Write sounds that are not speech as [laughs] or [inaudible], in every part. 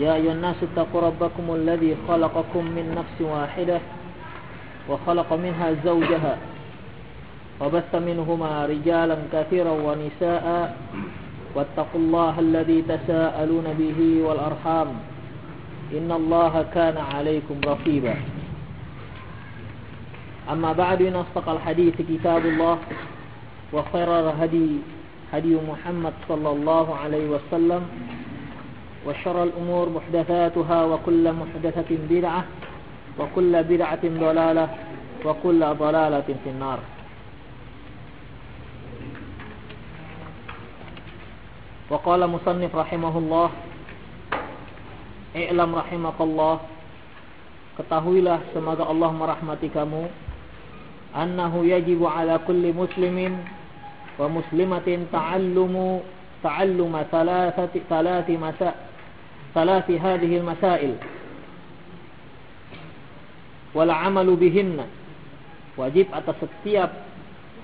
يا أيها الناس اتقوا ربكم الذي خلقكم من نفس واحدة وخلق منها زوجها وبث منهما رجالا كثيرا ونساء واتقوا الله الذي تساءلون به والأرحام إن الله كان عليكم رقيبا. أما بعد إن أصدق الحديث كتاب الله وخير الهدي هدي محمد صلى الله عليه وسلم وشر الأمور محدثاتها وكل محدثة بدعة وكل بدعة ضلالة وكل ضلالة في النار وقال مصنف رحمه الله I'lam rahimakallah Ketahuilah semoga Allah merahmati kamu Annahu yajibu ala kulli muslimin Wa muslimatin ta'allumu Ta'alluma thalathati Thalathi masa Hadihil masail Wal amalu bihinna Wajib atas setiap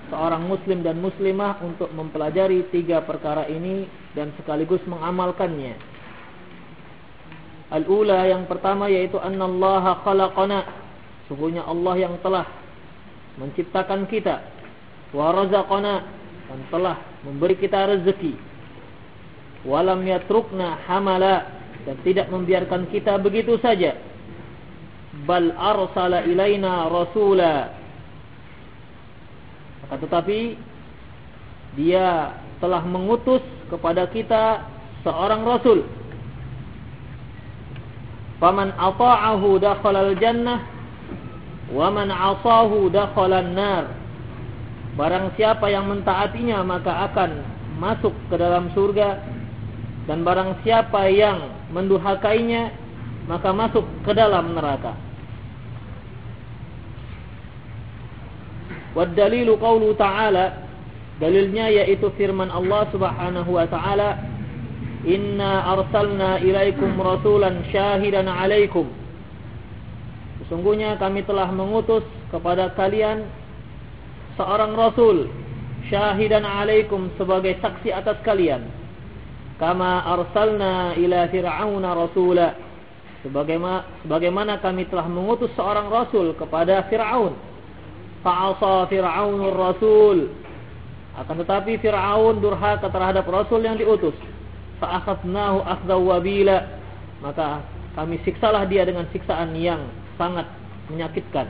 Seorang muslim dan muslimah Untuk mempelajari tiga perkara ini Dan sekaligus mengamalkannya Al-ula yang pertama yaitu annallaha khalaqana. Sungguhnya Allah yang telah menciptakan kita. Wa razaqana dan telah memberi kita rezeki. Walam yatrukna hamala dan tidak membiarkan kita begitu saja. Bal arsala ilaina rasula. Akan tetapi dia telah mengutus kepada kita seorang rasul Faman ata'ahu dakhalal jannah wa man 'asahu dakhalan nar. Barang siapa yang mentaatinya maka akan masuk ke dalam surga dan barang siapa yang mendurhakainya maka masuk ke dalam neraka. Wad dalilu qawlu ta'ala dalilnya yaitu firman Allah Subhanahu wa taala Inna arsalna ilaikum rasulan syahidan alaikum Sesungguhnya kami telah mengutus kepada kalian Seorang rasul Syahidan alaikum sebagai saksi atas kalian Kama arsalna ila fir'auna rasula. Sebagaimana, sebagaimana kami telah mengutus seorang rasul kepada Fir'aun. Fa'asa fir'aunur rasul. Akan tetapi Fir'aun durhaka terhadap rasul yang diutus. Fa'akhadnahu akhdaw wabila. Maka kami siksalah dia dengan siksaan yang sangat menyakitkan.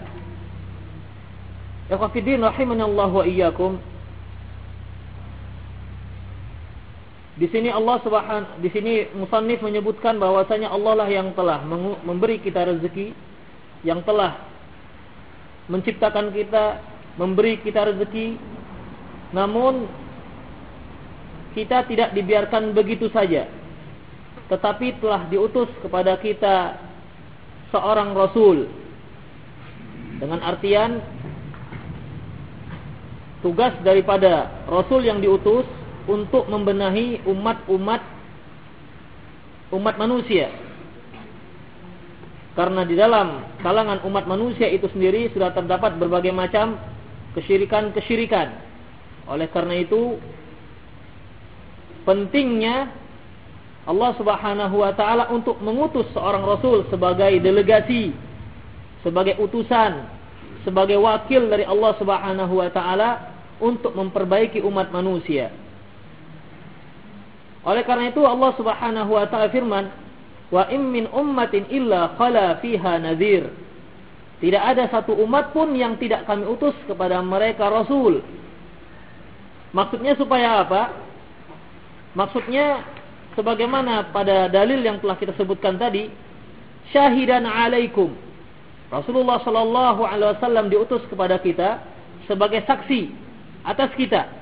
Ya khafidin rahimanallahu wa iyyakum di sini Allah Subhanahu di sini musannif menyebutkan bahwasanya Allah lah yang telah memberi kita rezeki yang telah menciptakan kita memberi kita rezeki. Namun kita tidak dibiarkan begitu saja. Tetapi telah diutus kepada kita seorang rasul. Dengan artian tugas daripada rasul yang diutus untuk membenahi umat-umat umat manusia karena di dalam kalangan umat manusia itu sendiri sudah terdapat berbagai macam kesyirikan-kesyirikan oleh karena itu pentingnya Allah Subhanahu wa taala untuk mengutus seorang rasul sebagai delegasi, sebagai utusan, sebagai wakil dari Allah Subhanahu wa taala untuk memperbaiki umat manusia. Oleh karena itu Allah Subhanahu wa taala firman, "Wa in min ummatin illa khala fiha nadhir." Tidak ada satu umat pun yang tidak kami utus kepada mereka rasul. Maksudnya supaya apa? Maksudnya sebagaimana pada dalil yang telah kita sebutkan tadi, syahidan alaikum. Rasulullah sallallahu alaihi wasallam diutus kepada kita sebagai saksi atas kita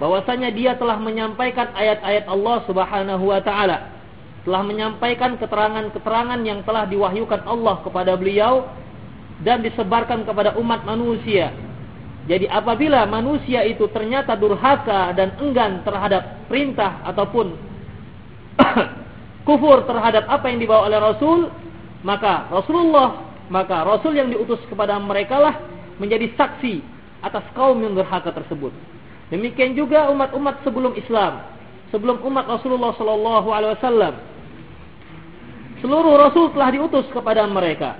bahwasanya dia telah menyampaikan ayat-ayat Allah Subhanahu wa taala telah menyampaikan keterangan-keterangan yang telah diwahyukan Allah kepada beliau dan disebarkan kepada umat manusia. Jadi apabila manusia itu ternyata durhaka dan enggan terhadap perintah ataupun [clears throat] kufur terhadap apa yang dibawa oleh Rasul, maka Rasulullah, maka Rasul yang diutus kepada mereka lah menjadi saksi atas kaum yang durhaka tersebut. Demikian juga umat-umat sebelum Islam, sebelum umat Rasulullah sallallahu alaihi wasallam. Seluruh rasul telah diutus kepada mereka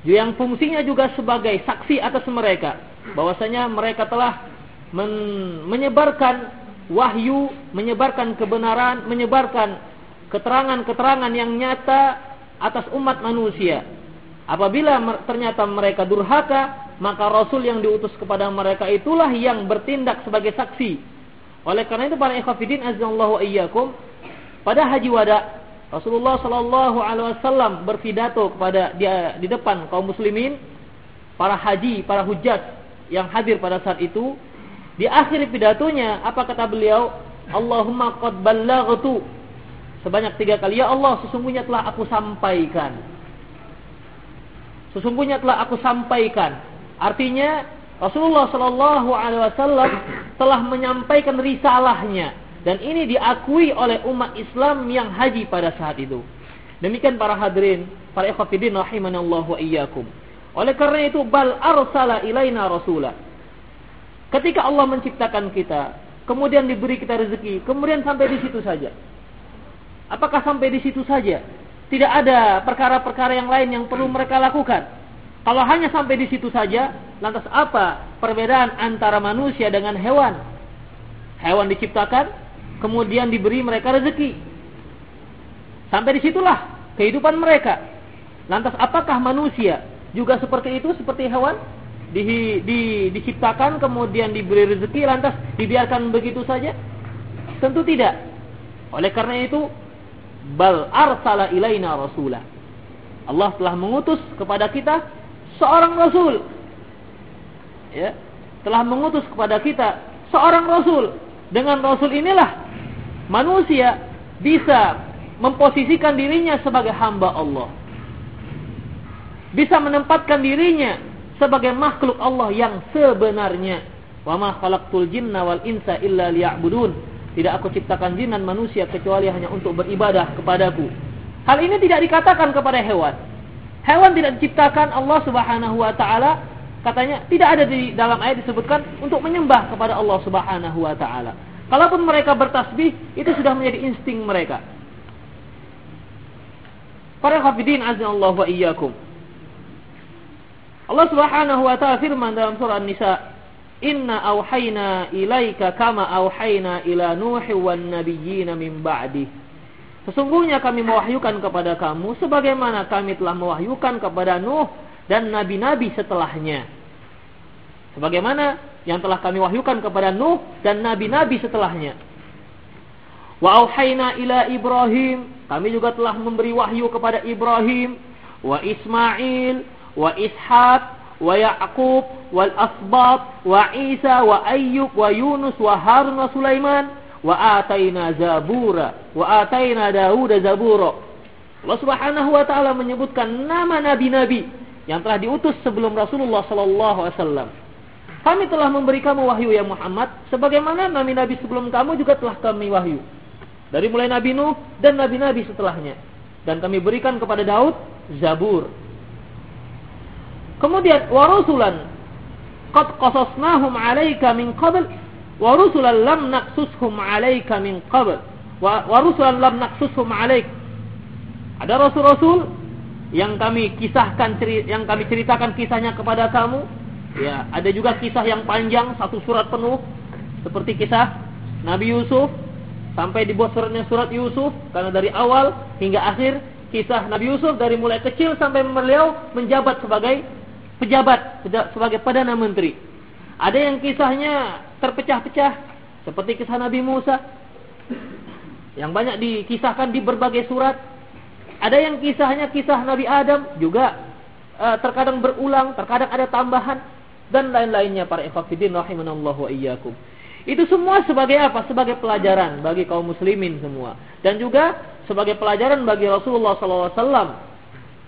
yang fungsinya juga sebagai saksi atas mereka bahwasanya mereka telah men menyebarkan wahyu, menyebarkan kebenaran, menyebarkan keterangan-keterangan yang nyata atas umat manusia. Apabila ternyata mereka durhaka, maka rasul yang diutus kepada mereka itulah yang bertindak sebagai saksi. Oleh karena itu para ikhwatiddin azza iyyakum pada haji wada Rasulullah Shallallahu Alaihi Wasallam berpidato kepada dia di depan kaum muslimin, para haji, para hujat yang hadir pada saat itu. Di akhir pidatonya, apa kata beliau? Allahumma qad ballaghtu. Sebanyak tiga kali, ya Allah, sesungguhnya telah aku sampaikan. Sesungguhnya telah aku sampaikan. Artinya Rasulullah Shallallahu Alaihi Wasallam telah menyampaikan risalahnya dan ini diakui oleh umat Islam yang haji pada saat itu. Demikian para hadirin, para ikhwatiddin rahimanallahu wa iyyakum. Oleh karena itu bal arsala ilaina rasula. Ketika Allah menciptakan kita, kemudian diberi kita rezeki, kemudian sampai di situ saja. Apakah sampai di situ saja? Tidak ada perkara-perkara yang lain yang perlu mereka lakukan. Kalau hanya sampai di situ saja, lantas apa perbedaan antara manusia dengan hewan? Hewan diciptakan, kemudian diberi mereka rezeki. Sampai di situlah kehidupan mereka. Lantas apakah manusia juga seperti itu, seperti hewan? Di, di, diciptakan kemudian diberi rezeki lantas dibiarkan begitu saja? Tentu tidak. Oleh karena itu, bal arsala ilaina rasulah. Allah telah mengutus kepada kita seorang rasul. Ya, telah mengutus kepada kita seorang rasul. Dengan rasul inilah manusia bisa memposisikan dirinya sebagai hamba Allah. Bisa menempatkan dirinya sebagai makhluk Allah yang sebenarnya. Wa ma khalaqtul jinna wal insa illa liya'budun. Tidak aku ciptakan jin dan manusia kecuali hanya untuk beribadah kepadaku. Hal ini tidak dikatakan kepada hewan. Hewan tidak diciptakan Allah Subhanahu wa taala katanya tidak ada di dalam ayat disebutkan untuk menyembah kepada Allah Subhanahu wa taala. Kalaupun mereka bertasbih, itu sudah menjadi insting mereka. Para hafidin Allah wa iyyakum. Allah Subhanahu wa taala firman dalam surah An-Nisa, "Inna auhayna ilaika kama auhayna ila Nuhi wan nabiyyin min ba'di." Sesungguhnya kami mewahyukan kepada kamu sebagaimana kami telah mewahyukan kepada Nuh dan nabi-nabi setelahnya. Sebagaimana yang telah kami wahyukan kepada Nuh dan nabi-nabi setelahnya. Wa auhayna ila Ibrahim, kami juga telah memberi wahyu kepada Ibrahim, wa Ismail, wa Ishaq, wa Yaqub, wal Asbab, wa Isa, wa Ayyub, wa Yunus, wa Harun, wa Sulaiman, wa ataina Zabura, wa ataina Dawud Zabura. Allah Subhanahu wa taala menyebutkan nama nabi-nabi yang telah diutus sebelum Rasulullah sallallahu alaihi wasallam. Kami telah memberi kamu wahyu ya Muhammad. Sebagaimana nabi-nabi sebelum kamu juga telah kami wahyu. Dari mulai Nabi Nuh dan nabi-nabi setelahnya. Dan kami berikan kepada Daud Zabur. Kemudian warusulan qad qasasnahum 'alaika min qabl wa rusulan lam naqsushum 'alaika min qabl wa rusulan lam naqsushum 'alaik. Ada rasul-rasul yang kami kisahkan yang kami ceritakan kisahnya kepada kamu Ya, ada juga kisah yang panjang satu surat penuh seperti kisah Nabi Yusuf sampai dibuat suratnya surat Yusuf karena dari awal hingga akhir kisah Nabi Yusuf dari mulai kecil sampai beliau menjabat sebagai pejabat, sebagai perdana menteri. Ada yang kisahnya terpecah-pecah seperti kisah Nabi Musa yang banyak dikisahkan di berbagai surat. Ada yang kisahnya kisah Nabi Adam juga uh, terkadang berulang, terkadang ada tambahan dan lain-lainnya para ikhwatiddin rahimanallahu wa iyyakum. Itu semua sebagai apa? Sebagai pelajaran bagi kaum muslimin semua. Dan juga sebagai pelajaran bagi Rasulullah SAW.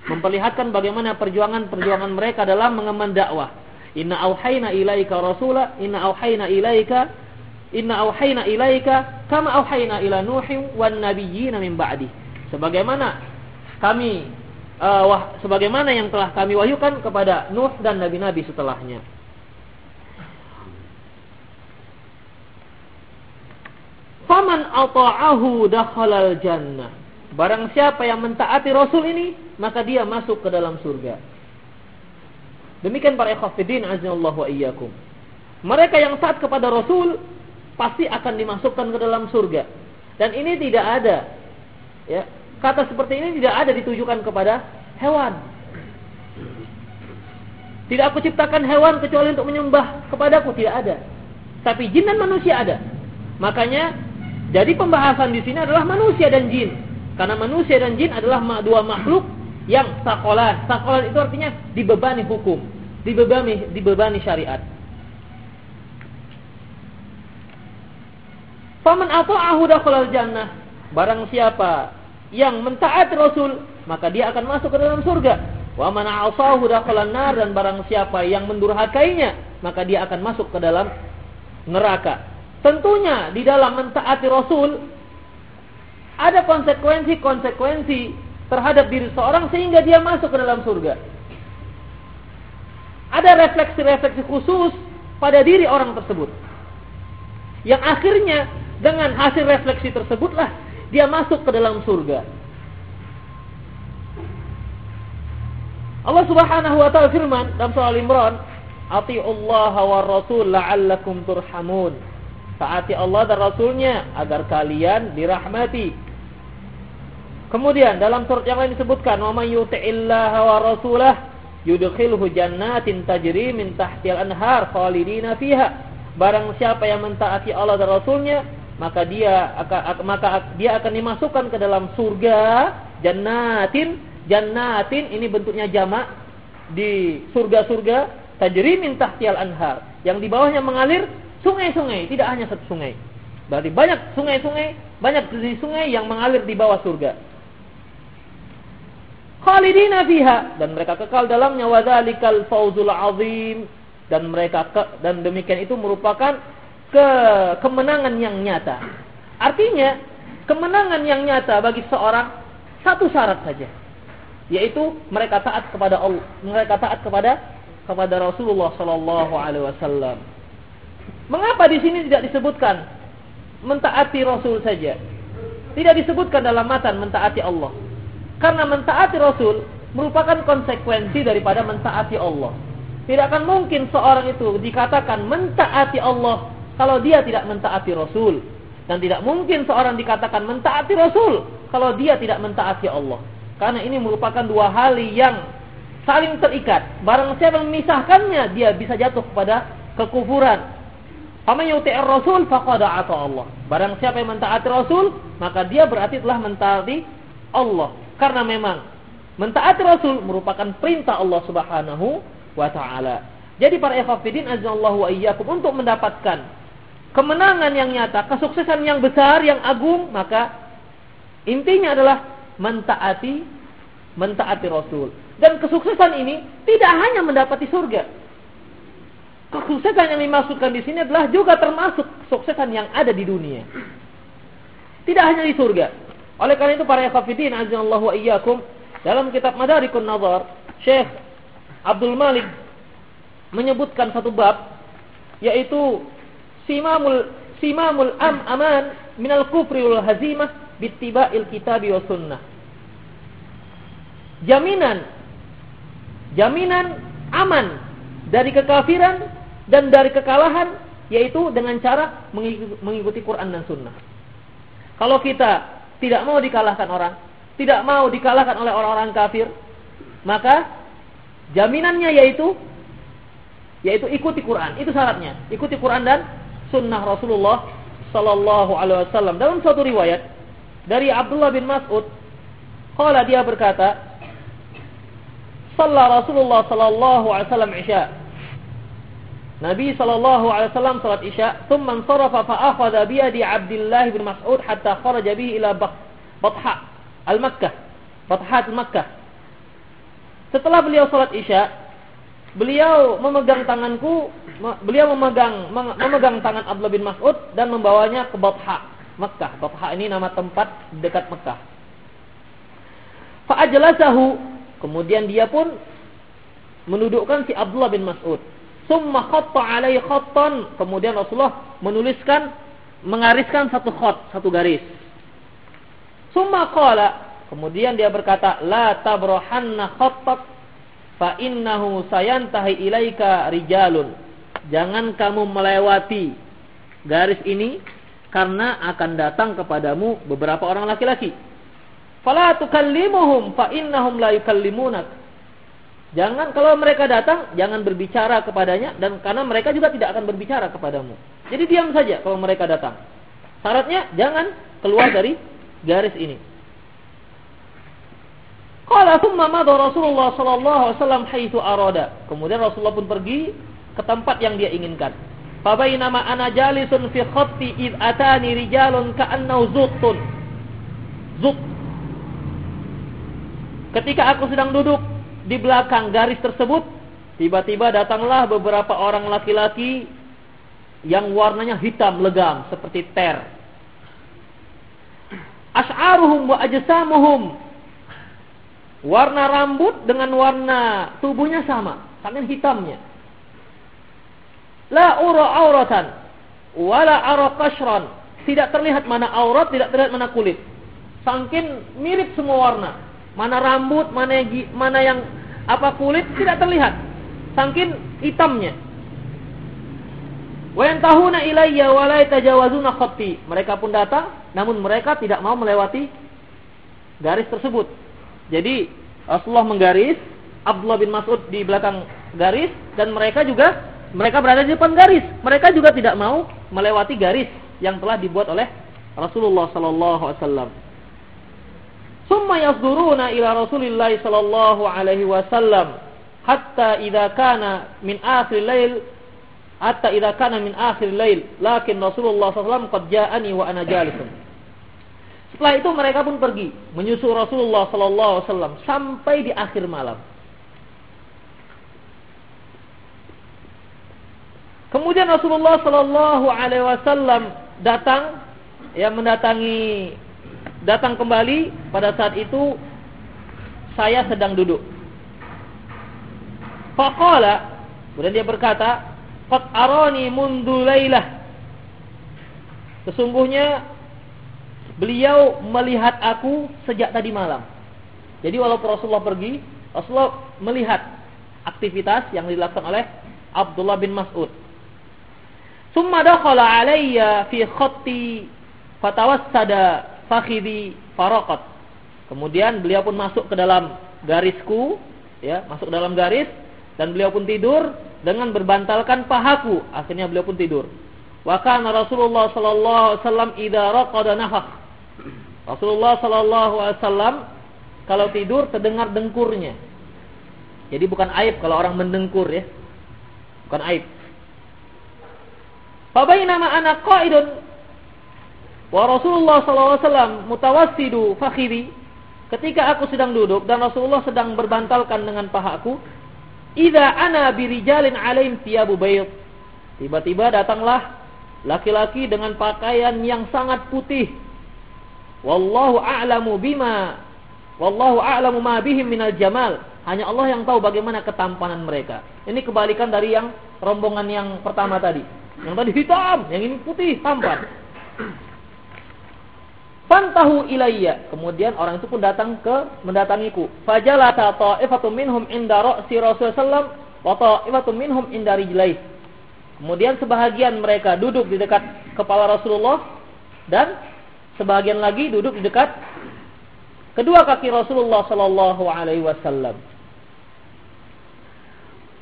Memperlihatkan bagaimana perjuangan-perjuangan mereka dalam mengemban dakwah. Inna auhayna ilaika rasula, inna auhayna ilaika, inna auhayna ilaika, kama auhayna ila nuhim wan nabiyyina min ba'di. Sebagaimana kami uh, wah, sebagaimana yang telah kami wahyukan kepada Nuh dan nabi-nabi setelahnya. Faman ata'ahu dakhalal jannah. Barang siapa yang mentaati Rasul ini, maka dia masuk ke dalam surga. Demikian para ikhwatiddin azallahu wa iyyakum. Mereka yang taat kepada Rasul pasti akan dimasukkan ke dalam surga. Dan ini tidak ada ya, kata seperti ini tidak ada ditujukan kepada hewan. Tidak aku ciptakan hewan kecuali untuk menyembah kepadaku, tidak ada. Tapi jin dan manusia ada. Makanya jadi pembahasan di sini adalah manusia dan jin. Karena manusia dan jin adalah dua makhluk yang sakolan. Sakolan itu artinya dibebani hukum, dibebani dibebani syariat. Faman ata'ahu dakhalal jannah. Barang siapa yang mentaati Rasul, maka dia akan masuk ke dalam surga. Wa man 'asahu dakhalan nar dan barang siapa yang mendurhakainya, maka dia akan masuk ke dalam neraka. Tentunya di dalam mentaati Rasul ada konsekuensi-konsekuensi terhadap diri seorang sehingga dia masuk ke dalam surga. Ada refleksi-refleksi khusus pada diri orang tersebut. Yang akhirnya dengan hasil refleksi tersebutlah dia masuk ke dalam surga. Allah Subhanahu wa taala firman dalam surah Al-Imran, "Atiullaha war rasul la'allakum turhamun." Taati Allah dan Rasulnya agar kalian dirahmati. Kemudian dalam surat yang lain disebutkan, "Wa may yuti'illaha wa rasulah yudkhilhu jannatin tajri min tahtil anhar khalidina fiha." Barang siapa yang mentaati Allah dan Rasulnya, maka dia akan maka dia akan dimasukkan ke dalam surga jannatin jannatin ini bentuknya jamak di surga-surga tajri min tahtil anhar yang di bawahnya mengalir Sungai-sungai, tidak hanya satu sungai. Berarti banyak sungai-sungai, banyak jenis sungai yang mengalir di bawah surga. Khalidina fiha dan mereka kekal dalamnya wadzalikal fauzul azim dan mereka ke, dan demikian itu merupakan ke kemenangan yang nyata. Artinya, kemenangan yang nyata bagi seorang satu syarat saja, yaitu mereka taat kepada Allah, mereka taat kepada kepada Rasulullah sallallahu alaihi wasallam. Mengapa di sini tidak disebutkan mentaati Rasul saja? Tidak disebutkan dalam matan mentaati Allah. Karena mentaati Rasul merupakan konsekuensi daripada mentaati Allah. Tidak akan mungkin seorang itu dikatakan mentaati Allah kalau dia tidak mentaati Rasul. Dan tidak mungkin seorang dikatakan mentaati Rasul kalau dia tidak mentaati Allah. Karena ini merupakan dua hal yang saling terikat. Barang siapa memisahkannya, dia bisa jatuh kepada kekufuran. Faman yuti'ir Rasul faqad Allah. Barang siapa yang mentaati Rasul, maka dia berarti telah mentaati Allah. Karena memang mentaati Rasul merupakan perintah Allah Subhanahu wa taala. Jadi para ikhwatiddin azallahu wa iyyakum untuk mendapatkan kemenangan yang nyata, kesuksesan yang besar, yang agung, maka intinya adalah mentaati mentaati Rasul. Dan kesuksesan ini tidak hanya mendapati surga, Kesuksesan yang dimaksudkan di sini adalah juga termasuk kesuksesan yang ada di dunia. Tidak hanya di surga. Oleh karena itu para ikhwatiddin azallahu wa iyyakum dalam kitab Madarikun Nazar, Syekh Abdul Malik menyebutkan satu bab yaitu simamul simamul am aman minal kufri wal hazimah bittiba'il kitabi wa sunnah. Jaminan jaminan aman dari kekafiran dan dari kekalahan yaitu dengan cara mengikuti Quran dan Sunnah. Kalau kita tidak mau dikalahkan orang, tidak mau dikalahkan oleh orang-orang kafir, maka jaminannya yaitu yaitu ikuti Quran. Itu syaratnya. Ikuti Quran dan sunnah Rasulullah sallallahu alaihi wasallam. Dalam suatu riwayat dari Abdullah bin Mas'ud, qala dia berkata, "Shalla Rasulullah sallallahu alaihi wasallam Isya." Nabi sallallahu alaihi wasallam salat Isya, thumma sarafa fa akhadha bi yadi Abdullah bin Mas'ud hatta kharaja bihi ila Batha al-Makkah. Bathat Makkah. Setelah beliau salat Isya, beliau memegang tanganku, beliau memegang memegang tangan Abdullah bin Mas'ud dan membawanya ke Batha, Mekah. Batha ini nama tempat dekat Mekah. Fa'ajlasahu, kemudian dia pun menudukkan si Abdullah bin Mas'ud. Summa khatta alaihi khattan, kemudian Rasulullah menuliskan mengariskan satu khat, satu garis. Summa qala, kemudian dia berkata, la tabrohanna khattak fa innahu sayantahi ilaika rijalun. Jangan kamu melewati garis ini karena akan datang kepadamu beberapa orang laki-laki. Fala tukallimuhum fa innahum la yukallimunak. Jangan kalau mereka datang jangan berbicara kepadanya dan karena mereka juga tidak akan berbicara kepadamu. Jadi diam saja kalau mereka datang. Syaratnya jangan keluar dari garis ini. Qala thumma Rasulullah sallallahu alaihi wasallam haitsu arada. Kemudian Rasulullah pun pergi ke tempat yang dia inginkan. Fa bainama ana jalisun fi khatti id atani rijalun ka'annahu zuttun. Zut. Ketika aku sedang duduk di belakang garis tersebut, tiba-tiba datanglah beberapa orang laki-laki yang warnanya hitam legam seperti ter. Ash'aruhum wa ajsamuhum Warna rambut dengan warna tubuhnya sama, saking hitamnya. La ura auratan wala ara qashran. Tidak terlihat mana aurat, tidak terlihat mana kulit. Saking mirip semua warna. Mana rambut, mana yang, mana yang apa kulit tidak terlihat. Saking hitamnya. Wa yantahuna ilayya wa la yatajawazuna. Mereka pun datang namun mereka tidak mau melewati garis tersebut. Jadi Rasulullah menggaris, Abdullah bin Mas'ud di belakang garis dan mereka juga mereka berada di depan garis. Mereka juga tidak mau melewati garis yang telah dibuat oleh Rasulullah sallallahu alaihi wasallam. Summa yasduruna ila Rasulillah sallallahu alaihi wasallam hatta idza kana min akhir lail hatta idza kana min akhir lail lakin Rasulullah sallallahu qad ja'ani wa ana jalisun. Setelah itu mereka pun pergi menyusul Rasulullah sallallahu alaihi wasallam sampai di akhir malam. Kemudian Rasulullah sallallahu alaihi wasallam datang ya mendatangi datang kembali pada saat itu saya sedang duduk. Faqala kemudian dia berkata, "Qad arani mundu lailah." Sesungguhnya Beliau melihat aku sejak tadi malam. Jadi walaupun Rasulullah pergi, Rasulullah melihat aktivitas yang dilakukan oleh Abdullah bin Mas'ud. Summa dakhala alayya fi khatti fatawassada fakhidi faraqat. Kemudian beliau pun masuk ke dalam garisku, ya, masuk ke dalam garis dan beliau pun tidur dengan berbantalkan pahaku. Akhirnya beliau pun tidur. Wa kana Rasulullah sallallahu alaihi wasallam idza raqada nafakh. Rasulullah Sallallahu Alaihi Wasallam kalau tidur terdengar dengkurnya. Jadi bukan aib kalau orang mendengkur ya, bukan aib. nama anak qaidun wa Rasulullah Wasallam mutawassidu fakhiri. Ketika aku sedang duduk dan Rasulullah sedang berbantalkan dengan pahaku, Ida ana birijalin alaim tiyabu bayt. Tiba-tiba datanglah laki-laki dengan pakaian yang sangat putih Wallahu a'lamu bima wallahu a'lamu ma bihim minal jamal. Hanya Allah yang tahu bagaimana ketampanan mereka. Ini kebalikan dari yang rombongan yang pertama tadi. Yang tadi hitam, yang ini putih, tampan. Fantahu ilayya. Kemudian orang itu pun datang ke mendatangiku. Fajalata ta'ifatum minhum inda ra'si Rasulullah sallam wa ta'ifatum minhum inda rijlaih. Kemudian sebahagian mereka duduk di dekat kepala Rasulullah dan Sebagian lagi duduk di dekat kedua kaki Rasulullah sallallahu alaihi wasallam.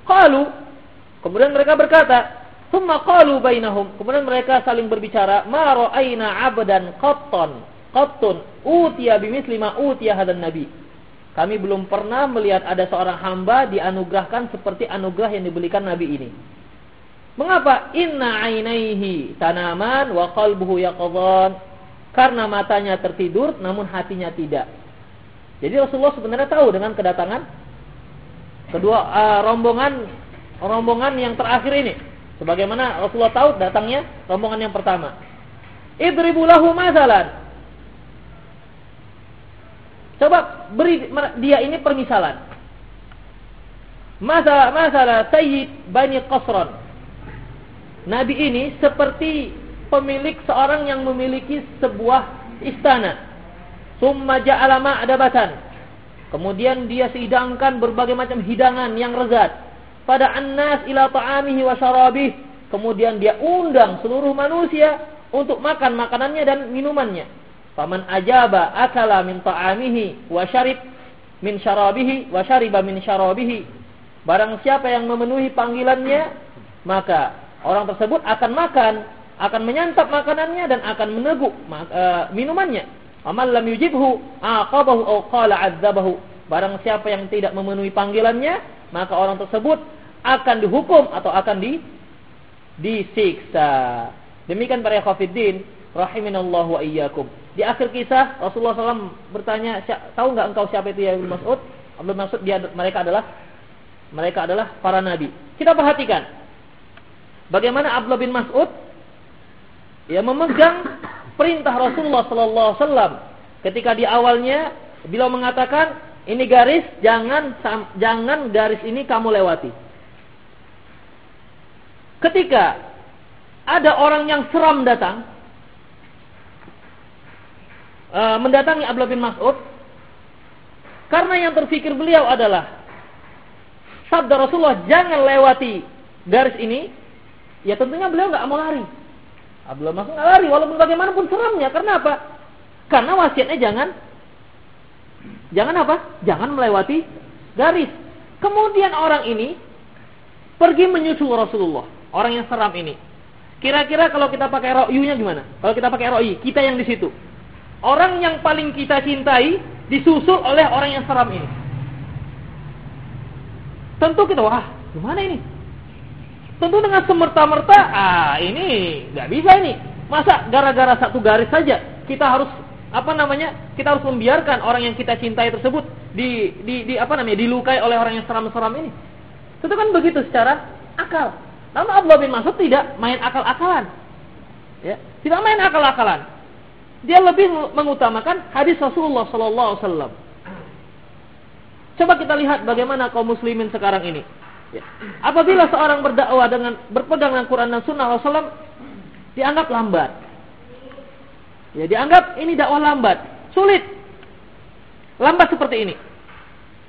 Qalu kemudian mereka berkata. Kemudian mereka saling berbicara, "Ma ra'aina 'abdan qattan qattun utiya bimithli ma utiya hadan nabi." Kami belum pernah melihat ada seorang hamba dianugerahkan seperti anugerah yang diberikan nabi ini. Mengapa? Inna ainaihi tanaman wa qalbuhu yaqdhan. Karena matanya tertidur namun hatinya tidak. Jadi Rasulullah sebenarnya tahu dengan kedatangan kedua uh, rombongan rombongan yang terakhir ini. Sebagaimana Rasulullah tahu datangnya rombongan yang pertama. Idribu lahu masalan. Coba beri dia ini permisalan. Masalah masalah Sayyid Bani Qasran. Nabi ini seperti pemilik seorang yang memiliki sebuah istana. Summa ja'ala ma'dabatan. Kemudian dia sidangkan berbagai macam hidangan yang lezat pada annas ila ta'amihi wa syarabih. Kemudian dia undang seluruh manusia untuk makan makanannya dan minumannya. Faman ajaba akala min ta'amihi wa syarib min syarabihi wa syariba min syarabihi. Barang siapa yang memenuhi panggilannya, maka orang tersebut akan makan, akan menyantap makanannya dan akan meneguk uh, minumannya. Amal lam yujibhu aqabahu aw qala adzabahu. Barang siapa yang tidak memenuhi panggilannya, maka orang tersebut akan dihukum atau akan di disiksa. Demikian para khafiddin rahiminallahu wa iyyakum. Di akhir kisah Rasulullah SAW bertanya, tahu nggak engkau siapa itu ya Mas'ud? Ibnu Mas'ud dia mereka adalah mereka adalah para nabi. Kita perhatikan bagaimana Abdullah bin Mas'ud ya memegang perintah Rasulullah sallallahu alaihi wasallam ketika di awalnya beliau mengatakan ini garis jangan jangan garis ini kamu lewati. Ketika ada orang yang seram datang, uh, mendatangi Abdullah bin Mas'ud. Karena yang terfikir beliau adalah sabda Rasulullah jangan lewati garis ini. Ya tentunya beliau nggak mau lari. Abdullah Mas'ud nggak lari walaupun bagaimanapun seramnya karena apa? Karena wasiatnya jangan jangan apa? Jangan melewati garis. Kemudian orang ini pergi menyusul Rasulullah. Orang yang seram ini. Kira-kira kalau kita pakai ro'yunya gimana? Kalau kita pakai ro'yi kita yang di situ Orang yang paling kita cintai disusul oleh orang yang seram ini. Tentu kita wah gimana ini? Tentu dengan semerta-merta ah ini nggak bisa ini. Masa gara-gara satu garis saja kita harus apa namanya kita harus membiarkan orang yang kita cintai tersebut di, di, di apa namanya dilukai oleh orang yang seram-seram ini. Tentu kan begitu secara akal. Namun Abdullah bin Mas'ud tidak main akal-akalan. Ya, tidak main akal-akalan dia lebih mengutamakan hadis Rasulullah sallallahu alaihi. Coba kita lihat bagaimana kaum muslimin sekarang ini. Ya. Apabila seorang berdakwah dengan berpegang dengan Quran dan Sunnah Rasulullah dianggap lambat. Ya, dianggap ini dakwah lambat, sulit. Lambat seperti ini.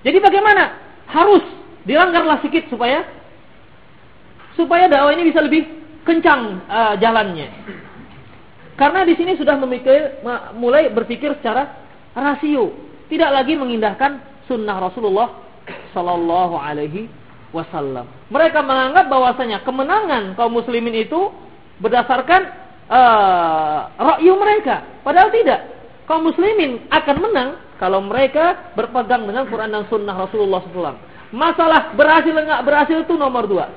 Jadi bagaimana? Harus dilanggarlah sedikit supaya supaya dakwah ini bisa lebih kencang uh, jalannya. Karena di sini sudah memikir, mulai berpikir secara rasio, tidak lagi mengindahkan sunnah Rasulullah Sallallahu Alaihi Wasallam. Mereka menganggap bahwasanya kemenangan kaum muslimin itu berdasarkan uh, rakyu mereka. Padahal tidak. Kaum muslimin akan menang kalau mereka berpegang dengan Quran dan Sunnah Rasulullah SAW. Masalah berhasil enggak berhasil itu nomor dua.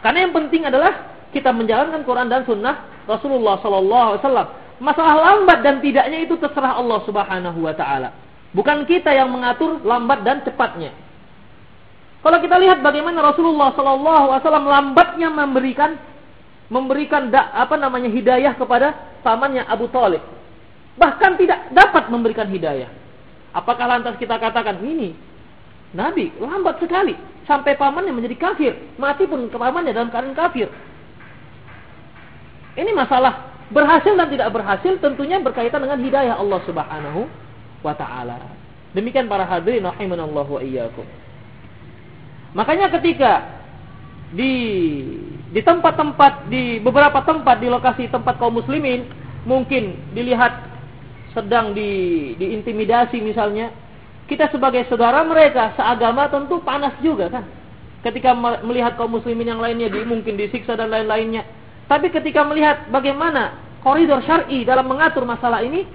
Karena yang penting adalah kita menjalankan Quran dan Sunnah Rasulullah Sallallahu Alaihi Wasallam. Masalah lambat dan tidaknya itu terserah Allah Subhanahu Wa Taala. Bukan kita yang mengatur lambat dan cepatnya. Kalau kita lihat bagaimana Rasulullah Sallallahu Alaihi Wasallam lambatnya memberikan memberikan da, apa namanya hidayah kepada pamannya Abu Talib. Bahkan tidak dapat memberikan hidayah. Apakah lantas kita katakan ini Nabi lambat sekali sampai pamannya menjadi kafir, mati pun pamannya dalam keadaan kafir. Ini masalah berhasil dan tidak berhasil tentunya berkaitan dengan hidayah Allah Subhanahu wa taala. Demikian para hadirin rahimanallahu wa iyyakum. Makanya ketika di di tempat-tempat di beberapa tempat di lokasi tempat kaum muslimin mungkin dilihat sedang di diintimidasi misalnya, kita sebagai saudara mereka seagama tentu panas juga kan. Ketika melihat kaum muslimin yang lainnya di, mungkin disiksa dan lain-lainnya. Tapi ketika melihat bagaimana koridor syar'i dalam mengatur masalah ini,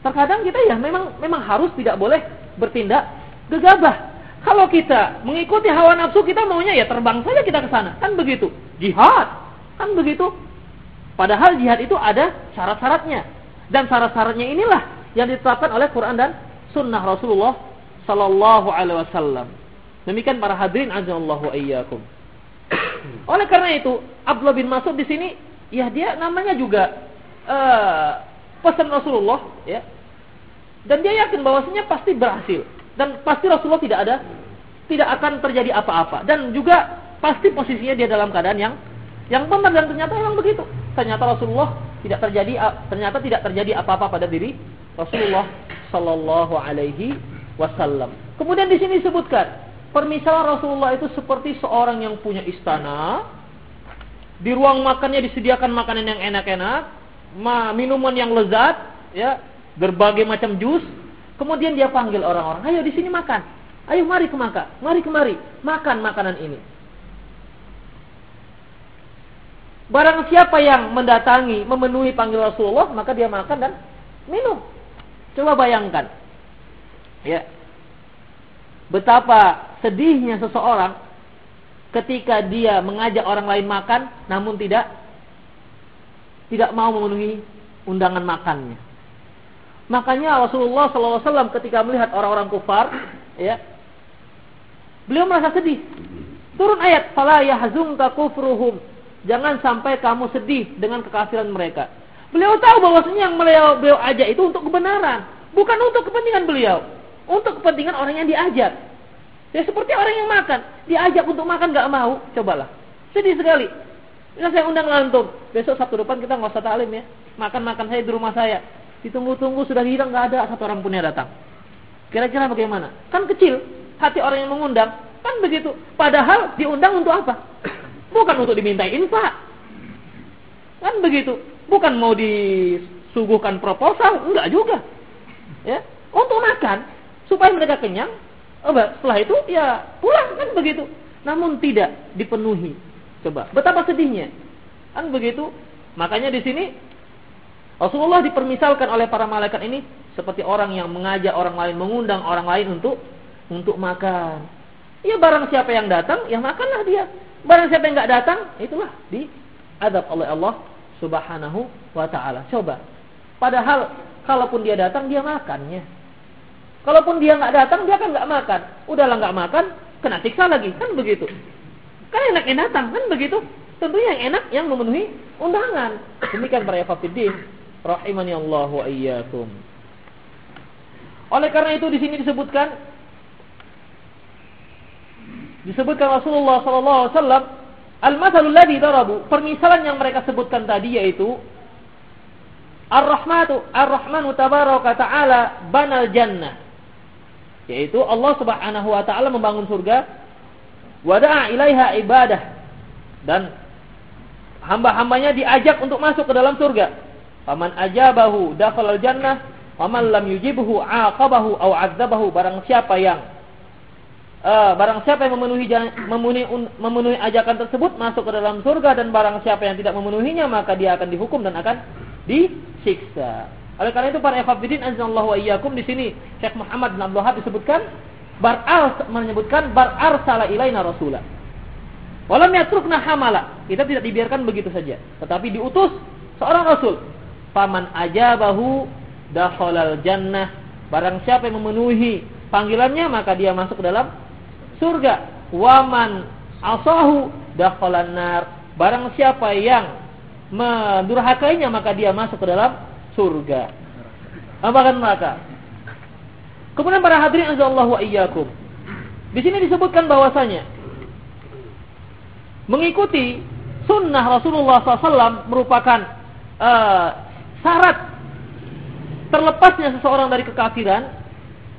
terkadang kita ya memang memang harus tidak boleh bertindak gegabah. Kalau kita mengikuti hawa nafsu kita maunya ya terbang saja kita ke sana. Kan begitu. Jihad. Kan begitu. Padahal jihad itu ada syarat-syaratnya. Dan syarat-syaratnya inilah yang ditetapkan oleh Quran dan sunnah Rasulullah sallallahu alaihi wasallam. Demikian para hadirin azallahu ayyakum. [coughs] Oleh karena itu, Abdullah bin Mas'ud di sini ya dia namanya juga uh, pesan Rasulullah ya. Dan dia yakin bahwasanya pasti berhasil dan pasti Rasulullah tidak ada tidak akan terjadi apa-apa dan juga pasti posisinya dia dalam keadaan yang yang benar dan ternyata memang begitu. Ternyata Rasulullah tidak terjadi ternyata tidak terjadi apa-apa pada diri Rasulullah sallallahu alaihi wasallam. Kemudian di sini disebutkan permisalan Rasulullah itu seperti seorang yang punya istana di ruang makannya disediakan makanan yang enak-enak, minuman yang lezat, ya, berbagai macam jus, Kemudian dia panggil orang-orang, ayo di sini makan. Ayo mari ke makan, mari kemari, makan makanan ini. Barang siapa yang mendatangi, memenuhi panggil Rasulullah, maka dia makan dan minum. Coba bayangkan. Ya. Betapa sedihnya seseorang ketika dia mengajak orang lain makan namun tidak tidak mau memenuhi undangan makannya. Makanya Rasulullah SAW ketika melihat orang-orang kufar, ya, beliau merasa sedih. Turun ayat, "Fala yahzunka kufruhum." Jangan sampai kamu sedih dengan kekafiran mereka. Beliau tahu bahwasanya yang beliau, beliau ajak itu untuk kebenaran, bukan untuk kepentingan beliau, untuk kepentingan orang yang diajak. Ya seperti orang yang makan, diajak untuk makan gak mau, cobalah. Sedih sekali. Ya saya undang lantum. Besok Sabtu depan kita nggak usah talim ya. Makan-makan saya di rumah saya. Ditunggu-tunggu sudah hilang nggak ada satu orang pun yang datang. Kira-kira bagaimana? Kan kecil hati orang yang mengundang. Kan begitu. Padahal diundang untuk apa? [coughs] Bukan untuk dimintai infak. Kan begitu. Bukan mau disuguhkan proposal, enggak juga. Ya, untuk makan supaya mereka kenyang. Oh, setelah itu ya pulang kan begitu. Namun tidak dipenuhi. Coba, betapa sedihnya. Kan begitu. Makanya di sini Rasulullah dipermisalkan oleh para malaikat ini seperti orang yang mengajak orang lain, mengundang orang lain untuk untuk makan. Ya barang siapa yang datang, ya makanlah dia. Barang siapa yang nggak datang, itulah di adab oleh Allah Subhanahu wa taala. Coba. Padahal kalaupun dia datang dia makannya. Kalaupun dia nggak datang dia kan nggak makan. Udahlah nggak makan, kena siksa lagi. Kan begitu. Kan enak yang datang, kan begitu. Tentunya yang enak yang memenuhi undangan. Demikian para Fafiddin rahimani Allah wa iyyakum. Oleh karena itu di sini disebutkan disebutkan Rasulullah sallallahu alaihi wasallam al-mathalul ladzi darabu, permisalan yang mereka sebutkan tadi yaitu Ar-Rahmatu Ar-Rahmanu tabaraka ta'ala banal jannah. Yaitu Allah Subhanahu wa taala membangun surga wada'a ilaiha ibadah dan hamba-hambanya diajak untuk masuk ke dalam surga. Faman ajabahu dakhalal jannah, faman lam yujibhu aqabahu aw adzabahu barang siapa yang uh, barang siapa yang memenuhi memenuhi memenuhi ajakan tersebut masuk ke dalam surga dan barang siapa yang tidak memenuhinya maka dia akan dihukum dan akan disiksa. Oleh karena itu para ikhwatiddin azallahu wa iyyakum di sini Syekh Muhammad bin Abdul Wahab disebutkan bar'al menyebutkan bar'ar sala ilaina rasulah. Walam yatrukna hamala. Kita tidak dibiarkan begitu saja, tetapi diutus seorang rasul Paman ajabahu dakhalal jannah. Barang siapa yang memenuhi panggilannya maka dia masuk ke dalam surga. Waman asahu dakhalan nar. Barang siapa yang mendurhakainya maka dia masuk ke dalam surga. Apakah neraka? Kemudian para hadirin azallahu wa iyyakum. Di sini disebutkan bahwasanya mengikuti sunnah Rasulullah SAW merupakan uh, syarat terlepasnya seseorang dari kekafiran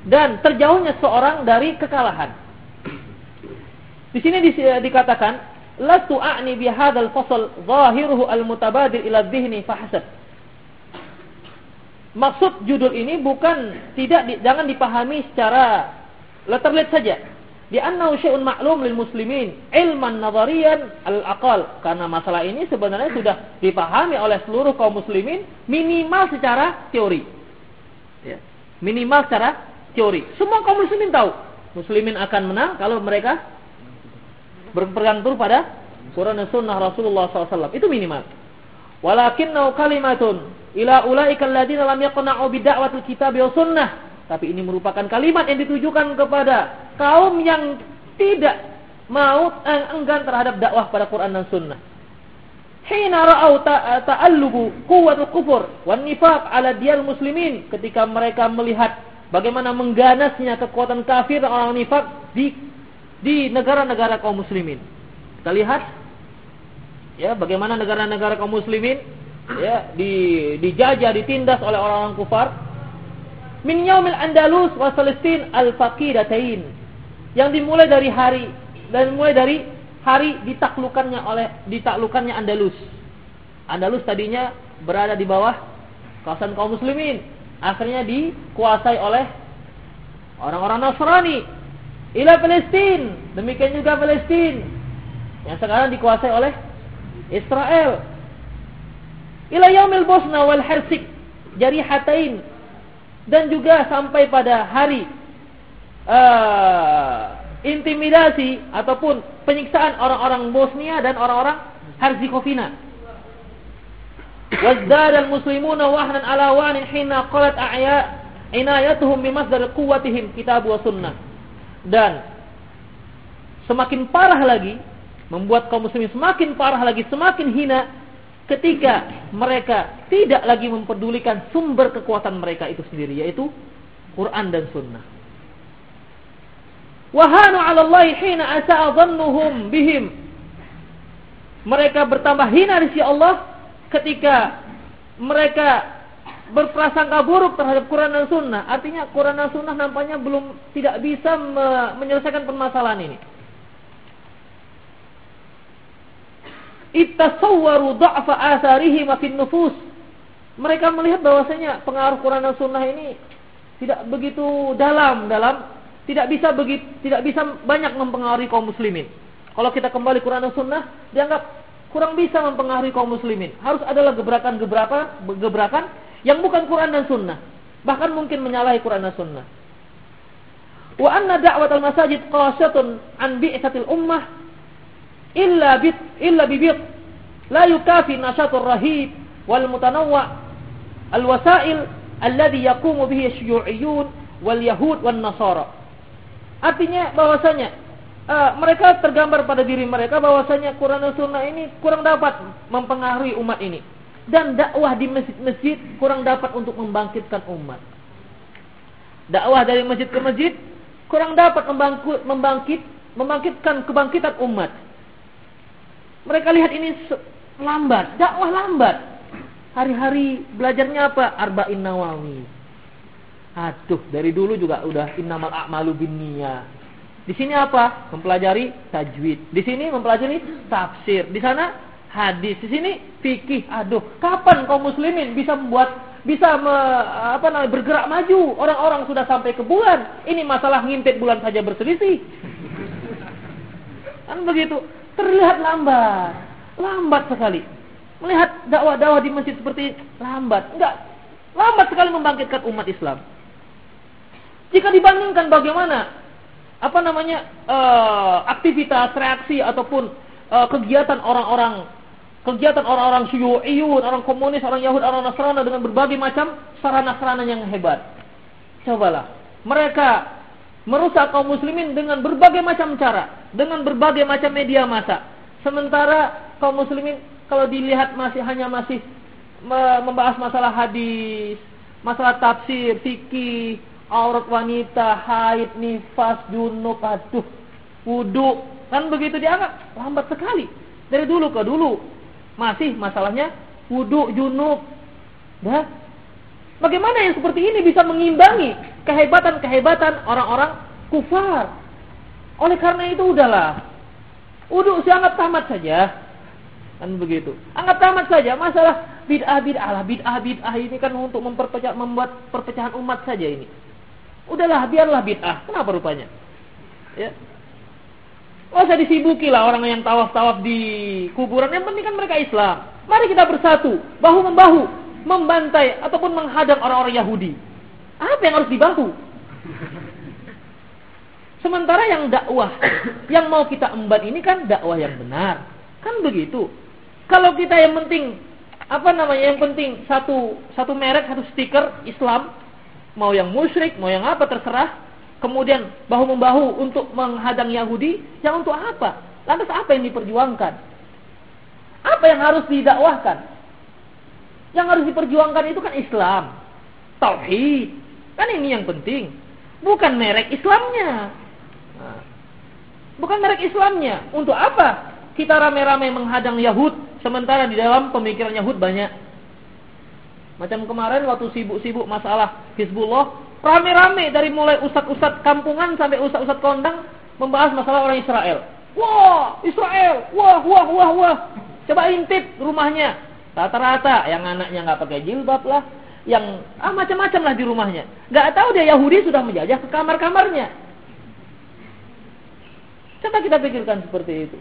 dan terjauhnya seseorang dari kekalahan. Di sini dikatakan, "Lastu a'ni bi hadzal fasl zahiruhu al-mutabadir ila dhihni fahasab." Maksud judul ini bukan tidak di, jangan dipahami secara letterlet saja. Di annahu syai'un ma'lum lil muslimin ilman nadhariyan al-aqal. Karena masalah ini sebenarnya sudah dipahami oleh seluruh kaum muslimin minimal secara teori. Ya. Minimal secara teori. Semua kaum muslimin tahu muslimin akan menang kalau mereka berpegang teguh pada Quran dan Sunnah Rasulullah SAW. Itu minimal. Walakinnau kalimatun ila ulaika alladziina lam yaqna'u bid'awatil kitab wa sunnah. Tapi ini merupakan kalimat yang ditujukan kepada kaum yang tidak mau enggan terhadap dakwah pada Quran dan Sunnah. Hina ra'au ta'allubu quwwatul kufur wan nifaq ala diyal muslimin ketika mereka melihat bagaimana mengganasnya kekuatan kafir orang nifak di di negara-negara kaum muslimin. Kita lihat ya bagaimana negara-negara kaum muslimin? Ya di dijajah ditindas oleh orang-orang kufar. Min yaumil andalus wa palestin al faqidatain yang dimulai dari hari dan mulai dari hari ditaklukannya oleh ditaklukannya Andalus. Andalus tadinya berada di bawah kawasan kaum muslimin. Akhirnya dikuasai oleh orang-orang Nasrani. Ila Palestin. Demikian juga Palestin. Yang sekarang dikuasai oleh Israel ila yaumil Bosna wal Hersik jarihatain dan juga sampai pada hari uh, intimidasi ataupun penyiksaan orang-orang Bosnia dan orang-orang Herzegovina. Wazdada al-muslimuna wahnan ala wanin hina qalat a'ya inayatuhum bimasdar quwwatihim kitab wa sunnah. Dan semakin parah lagi membuat kaum muslimin semakin parah lagi, semakin hina ketika mereka tidak lagi memperdulikan sumber kekuatan mereka itu sendiri yaitu Quran dan Sunnah. Wahanu 'ala hina asa'a dhannuhum bihim. Mereka bertambah hina di sisi Allah ketika mereka berprasangka buruk terhadap Quran dan Sunnah. Artinya Quran dan Sunnah nampaknya belum tidak bisa menyelesaikan permasalahan ini. Ittasawwaru dha'fa asarihi ma nufus. Mereka melihat bahwasanya pengaruh Quran dan Sunnah ini tidak begitu dalam dalam tidak bisa begitu tidak bisa banyak mempengaruhi kaum muslimin. Kalau kita kembali Quran dan Sunnah dianggap kurang bisa mempengaruhi kaum muslimin. Harus adalah gebrakan-gebrakan gebrakan yang bukan Quran dan Sunnah. Bahkan mungkin menyalahi Quran dan Sunnah. Wa anna da'wat al-masajid qasatun an bi'satil ummah illa bit illa bibit la yukafi nashatur rahib wal mutanawwa al wasail alladhi yaqumu bihi syu'iyun wal yahud wan nasara. Artinya bahwasanya uh, mereka tergambar pada diri mereka bahwasanya Quran dan Sunnah ini kurang dapat mempengaruhi umat ini. Dan dakwah di masjid-masjid kurang dapat untuk membangkitkan umat. Dakwah dari masjid ke masjid kurang dapat membangkit, membangkit membangkitkan kebangkitan umat mereka lihat ini lambat, dakwah lambat. Hari-hari belajarnya apa? Arba'in Nawawi. Aduh, dari dulu juga udah innamal a'malu binniyah. Di sini apa? Mempelajari tajwid. Di sini mempelajari tafsir. Di sana hadis. Di sini fikih. Aduh, kapan kaum muslimin bisa membuat bisa me, apa namanya bergerak maju? Orang-orang sudah sampai ke bulan. Ini masalah ngimpit bulan saja berselisih. Kan begitu terlihat lambat. Lambat sekali. Melihat dakwah-dakwah di masjid seperti lambat. Enggak. Lambat sekali membangkitkan umat Islam. Jika dibandingkan bagaimana apa namanya uh, aktivitas reaksi ataupun uh, kegiatan orang-orang kegiatan orang-orang Syu'iyun, orang komunis, orang Yahudi, orang Nasrani dengan berbagai macam sarana-sarana yang hebat. Cobalah. Mereka merusak kaum muslimin dengan berbagai macam cara, dengan berbagai macam media massa. Sementara kaum muslimin kalau dilihat masih hanya masih membahas masalah hadis, masalah tafsir, fikih, aurat wanita, haid, nifas, junub, aduh, wudu, kan begitu dianggap lambat sekali. Dari dulu ke dulu masih masalahnya wudu, junub. Dah. Bagaimana yang seperti ini bisa mengimbangi kehebatan-kehebatan orang-orang kufar. Oleh karena itu udahlah. Uduk anggap tamat saja. Kan begitu. Anggap tamat saja. Masalah bid'ah bid'ah lah bid'ah bid'ah ini kan untuk memperpecah membuat perpecahan umat saja ini. Udahlah biarlah bid'ah. Kenapa rupanya? Ya. Oh saya disibuki lah orang yang tawaf-tawaf di kuburan. Yang penting kan mereka Islam. Mari kita bersatu, bahu membahu, membantai ataupun menghadang orang-orang Yahudi. Apa yang harus dibahu? Sementara yang dakwah, yang mau kita embat ini kan dakwah yang benar. Kan begitu. Kalau kita yang penting apa namanya yang penting satu satu merek satu stiker Islam mau yang musyrik mau yang apa terserah. Kemudian bahu membahu untuk menghadang Yahudi yang untuk apa? Lantas apa yang diperjuangkan? Apa yang harus didakwahkan? Yang harus diperjuangkan itu kan Islam. Tauhid. Kan ini yang penting. Bukan merek Islamnya bukan merek Islamnya untuk apa kita rame-rame menghadang Yahud Sementara di dalam pemikiran Yahud banyak. Macam kemarin waktu sibuk-sibuk masalah Hizbullah, rame-rame dari mulai ustad-ustad kampungan sampai ustad-ustad kondang membahas masalah orang Israel. Wah, Israel, wah, wah, wah, wah. Coba intip rumahnya. Rata-rata yang anaknya nggak pakai jilbab lah, yang ah macam-macam lah di rumahnya. Nggak tahu dia Yahudi sudah menjajah ke kamar-kamarnya. Coba kita pikirkan seperti itu.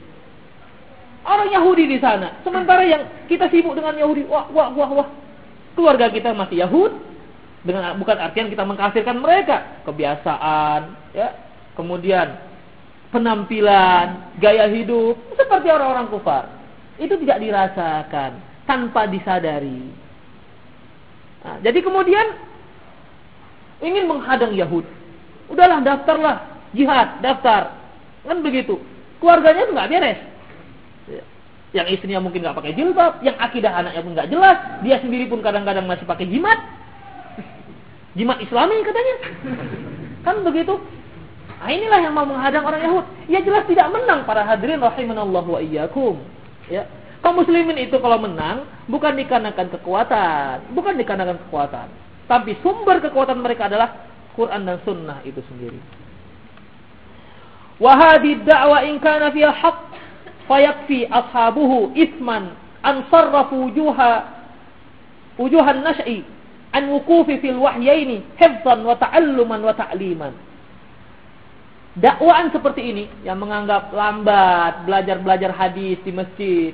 Orang Yahudi di sana. Sementara yang kita sibuk dengan Yahudi, wah, wah, wah, wah. Keluarga kita masih Yahud. Dengan bukan artian kita mengkafirkan mereka. Kebiasaan, ya. Kemudian penampilan, gaya hidup seperti orang-orang kufar. Itu tidak dirasakan tanpa disadari. Nah, jadi kemudian ingin menghadang Yahud. Udahlah daftarlah jihad, daftar. Kan begitu. Keluarganya itu nggak beres yang istrinya mungkin nggak pakai jilbab, yang akidah anaknya pun nggak jelas, dia sendiri pun kadang-kadang masih pakai jimat, jimat Islami katanya, kan begitu. Nah, inilah yang mau menghadang orang Yahud. Ya jelas tidak menang para hadirin rahimanallah wa iyyakum. Ya. Kaum muslimin itu kalau menang bukan dikarenakan kekuatan, bukan dikarenakan kekuatan, tapi sumber kekuatan mereka adalah Quran dan Sunnah itu sendiri. In kana fiha haqq fayakfi ashabuhu isman an sarrafu wujuha wujuhan nash'i an wukufi fil wahyaini hifzan wa ta'alluman wa ta'liman. Dakwaan seperti ini yang menganggap lambat belajar-belajar hadis di masjid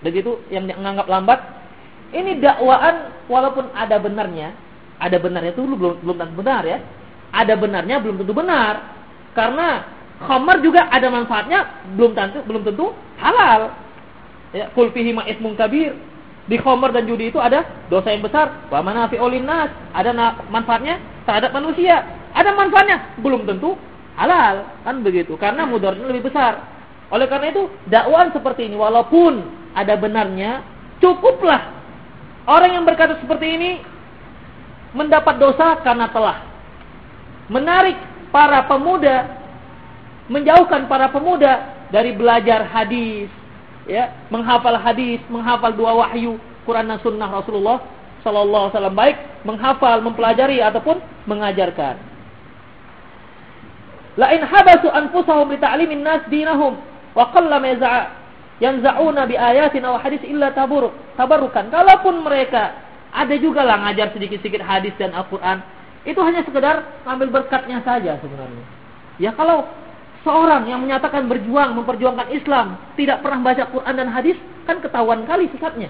begitu yang menganggap lambat ini dakwaan walaupun ada benarnya ada benarnya itu belum belum tentu benar ya ada benarnya belum tentu benar karena khamar juga ada manfaatnya belum tentu belum tentu halal. Ya, kul fihi ma ismun kabir. Di khamar dan judi itu ada dosa yang besar, wa manafi'ul linnas, ada manfaatnya terhadap manusia. Ada manfaatnya, belum tentu halal, kan begitu. Karena mudaratnya lebih besar. Oleh karena itu, dakwaan seperti ini walaupun ada benarnya, cukuplah orang yang berkata seperti ini mendapat dosa karena telah menarik para pemuda menjauhkan para pemuda dari belajar hadis, ya, menghafal hadis, menghafal dua wahyu, Quran dan Sunnah Rasulullah Sallallahu Alaihi Wasallam baik menghafal, mempelajari ataupun mengajarkan. Lain habasu anfusahum li ta'limin nas dinahum wa qalla ma yanza'una bi ayatin aw hadis illa tabur tabarukan. Kalaupun mereka ada juga lah ngajar sedikit-sedikit hadis dan Al-Qur'an, itu hanya sekedar ambil berkatnya saja sebenarnya. Ya kalau seorang yang menyatakan berjuang memperjuangkan Islam tidak pernah baca Quran dan hadis kan ketahuan kali sikapnya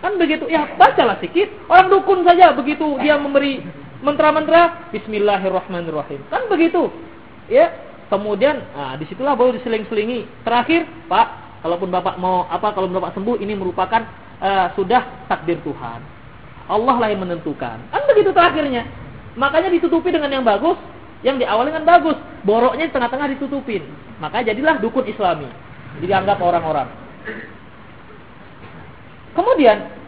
kan begitu ya bacalah sedikit orang dukun saja begitu dia memberi mantra-mantra Bismillahirrahmanirrahim. Kan begitu ya. Kemudian nah, di situlah baru diseling-selingi. Terakhir Pak kalaupun bapak mau apa kalau bapak sembuh ini merupakan uh, sudah takdir Tuhan. Allah lah yang menentukan. Kan begitu terakhirnya. Makanya ditutupi dengan yang bagus yang di awal dengan bagus, boroknya di tengah-tengah ditutupin. Maka jadilah dukun Islami. Jadi dianggap orang-orang. Kemudian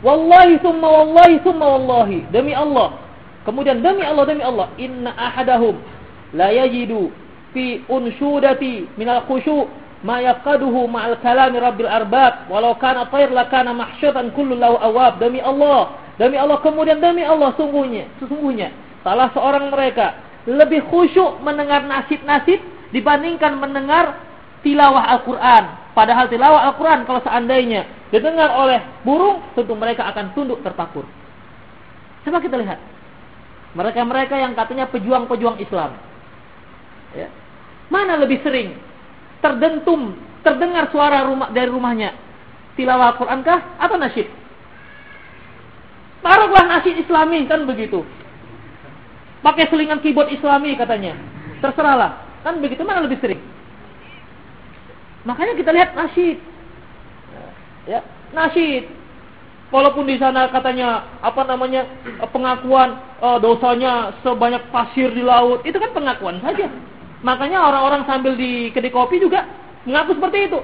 Wallahi summa wallahi summa wallahi demi Allah. Kemudian demi Allah demi Allah inna ahadahum la yajidu fi unshudati minal khusyu' ma yaqaduhu ma'al kalami rabbil arbab walau kana tayr lakana mahsyatan kullu lahu awab demi Allah Demi Allah kemudian demi Allah sungguhnya, sesungguhnya salah seorang mereka lebih khusyuk mendengar nasib-nasib dibandingkan mendengar tilawah Al-Quran. Padahal tilawah Al-Quran kalau seandainya didengar oleh burung, tentu mereka akan tunduk tertakur. Coba kita lihat. Mereka-mereka yang katanya pejuang-pejuang Islam. Ya. Mana lebih sering terdentum, terdengar suara rumah dari rumahnya? Tilawah Al-Quran kah atau nasyid? Taruhlah nasyid islami kan begitu. Pakai selingan keyboard islami katanya. Terserahlah. Kan begitu mana lebih sering? Makanya kita lihat nasyid. Ya, nasyid. Walaupun di sana katanya apa namanya pengakuan uh, dosanya sebanyak pasir di laut, itu kan pengakuan saja. Makanya orang-orang sambil di kedai kopi juga mengaku seperti itu.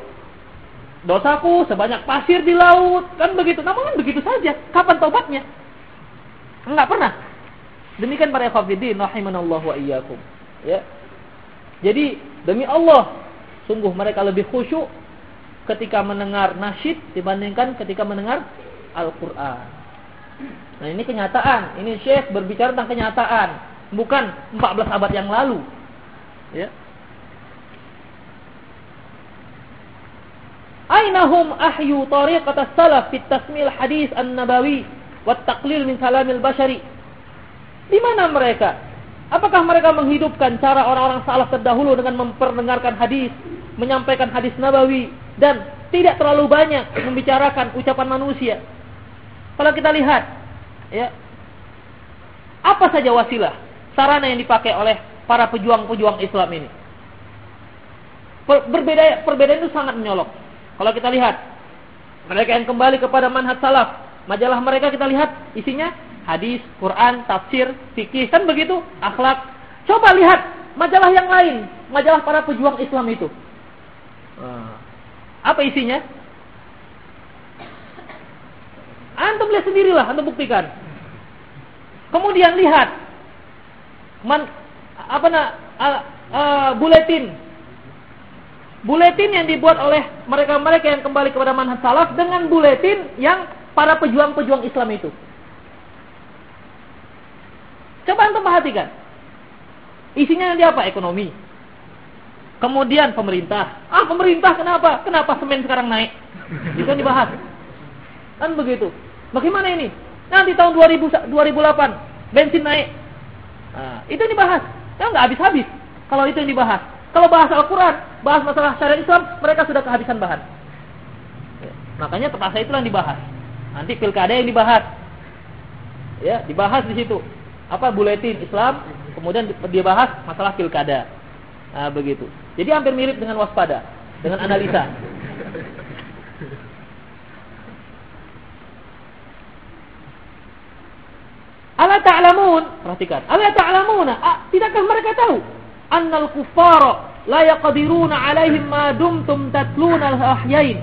Dosaku sebanyak pasir di laut, kan begitu. Namun kan begitu saja. Kapan tobatnya? Enggak pernah. Demikian para khafidin rahimanallahu wa iyyakum. Ya. Jadi demi Allah, sungguh mereka lebih khusyuk ketika mendengar nasyid dibandingkan ketika mendengar Al-Qur'an. Nah, ini kenyataan. Ini Syekh berbicara tentang kenyataan, bukan 14 abad yang lalu. Ya. Ainahum ahyu tariqat as-salaf fi tasmil hadis an-nabawi wa taqlil min kalamil bashari. Di mana mereka? Apakah mereka menghidupkan cara orang-orang salaf terdahulu dengan memperdengarkan hadis, menyampaikan hadis nabawi dan tidak terlalu banyak membicarakan ucapan manusia? Kalau kita lihat, ya, apa saja wasilah, sarana yang dipakai oleh para pejuang-pejuang Islam ini? Berbeda, perbedaan itu sangat menyolok. Kalau kita lihat, mereka yang kembali kepada manhaj salaf, majalah mereka kita lihat isinya hadis, Quran, tafsir, fikih, kan begitu, akhlak. Coba lihat majalah yang lain, majalah para pejuang Islam itu. Ah. Apa isinya? Antum lihat sendirilah, antum buktikan. Kemudian lihat man, apa nak uh, uh, buletin buletin yang dibuat oleh mereka-mereka yang kembali kepada manhaj salaf dengan buletin yang para pejuang-pejuang Islam itu. Coba antum perhatikan. Isinya nanti apa? Ekonomi. Kemudian pemerintah. Ah, pemerintah kenapa? Kenapa semen sekarang naik? Itu yang dibahas. Kan begitu. Bagaimana ini? Nanti tahun 2000, 2008 bensin naik. Nah, itu yang dibahas. Ya nggak habis-habis. Kalau itu yang dibahas. Kalau bahas Al-Quran, bahas masalah syariat Islam, mereka sudah kehabisan bahan. Ya, makanya terpaksa itulah yang dibahas. Nanti pilkada yang dibahas. Ya, dibahas di situ. Apa buletin Islam, kemudian dibahas masalah pilkada. Nah, begitu. Jadi hampir mirip dengan waspada, dengan analisa. Ala ta'lamun, perhatikan. Ala ta'lamuna, ah, tidakkah mereka tahu annal kuffara la yaqdiruna 'alaihim ma dumtum tatluna al-ahyain.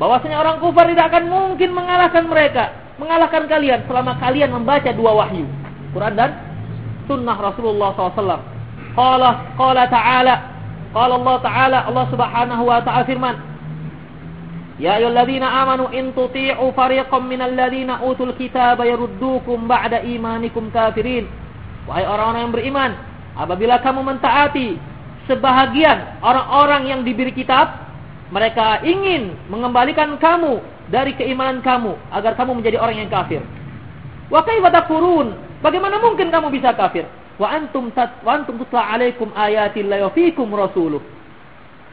Bahwasanya orang kufar tidak akan mungkin mengalahkan mereka, mengalahkan kalian selama kalian membaca dua wahyu, Quran dan sunnah Rasulullah SAW. Qala qala ta'ala, qala Allah Ta'ala, Allah Subhanahu wa ta'ala firman, Ya ayyuhalladzina amanu in tuti'u fariqam minal ladzina utul kitaba yaruddukum ba'da imanikum kafirin. Wahai orang-orang yang beriman, apabila kamu mentaati sebahagian orang-orang yang diberi kitab, mereka ingin mengembalikan kamu dari keimanan kamu agar kamu menjadi orang yang kafir. Wa kaifa takfurun? Bagaimana mungkin kamu bisa kafir? Wa antum wa antum tutla alaikum ayatillahi wa fiikum rasuluh